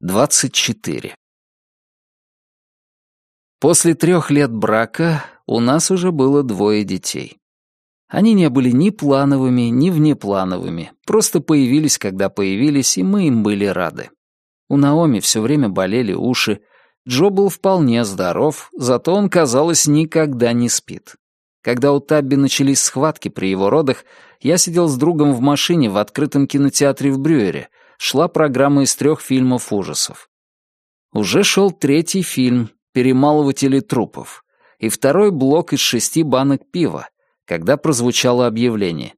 24. После трех лет брака у нас уже было двое детей. Они не были ни плановыми, ни внеплановыми, просто появились, когда появились, и мы им были рады. У Наоми все время болели уши, Джо был вполне здоров, зато он, казалось, никогда не спит. Когда у Табби начались схватки при его родах, я сидел с другом в машине в открытом кинотеатре в Брюере, шла программа из трех фильмов ужасов. Уже шел третий фильм «Перемалыватели трупов» и второй блок из шести банок пива, когда прозвучало объявление.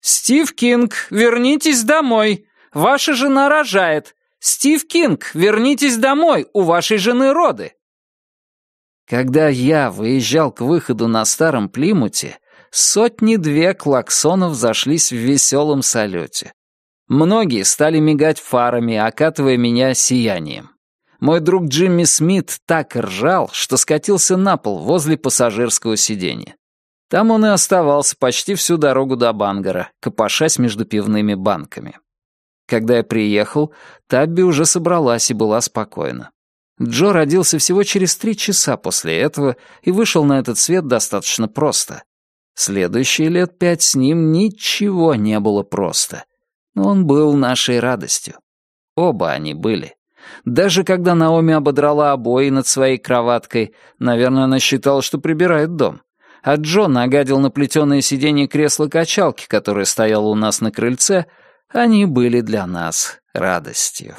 «Стив Кинг, вернитесь домой! Ваша жена рожает! Стив Кинг, вернитесь домой! У вашей жены роды!» Когда я выезжал к выходу на старом Плимуте, сотни-две клаксонов зашлись в веселом салюте. Многие стали мигать фарами, окатывая меня сиянием. Мой друг Джимми Смит так ржал, что скатился на пол возле пассажирского сиденья. Там он и оставался почти всю дорогу до Бангара, копошась между пивными банками. Когда я приехал, Табби уже собралась и была спокойна. Джо родился всего через три часа после этого и вышел на этот свет достаточно просто. Следующие лет пять с ним ничего не было просто. Он был нашей радостью. Оба они были. Даже когда Наоми ободрала обои над своей кроваткой, наверное, она считала, что прибирает дом. А Джо нагадил на плетеное сиденье кресла-качалки, которое стояло у нас на крыльце, они были для нас радостью.